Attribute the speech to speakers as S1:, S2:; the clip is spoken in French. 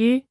S1: plus